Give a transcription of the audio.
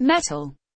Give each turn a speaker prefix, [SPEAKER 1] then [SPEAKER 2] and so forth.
[SPEAKER 1] metal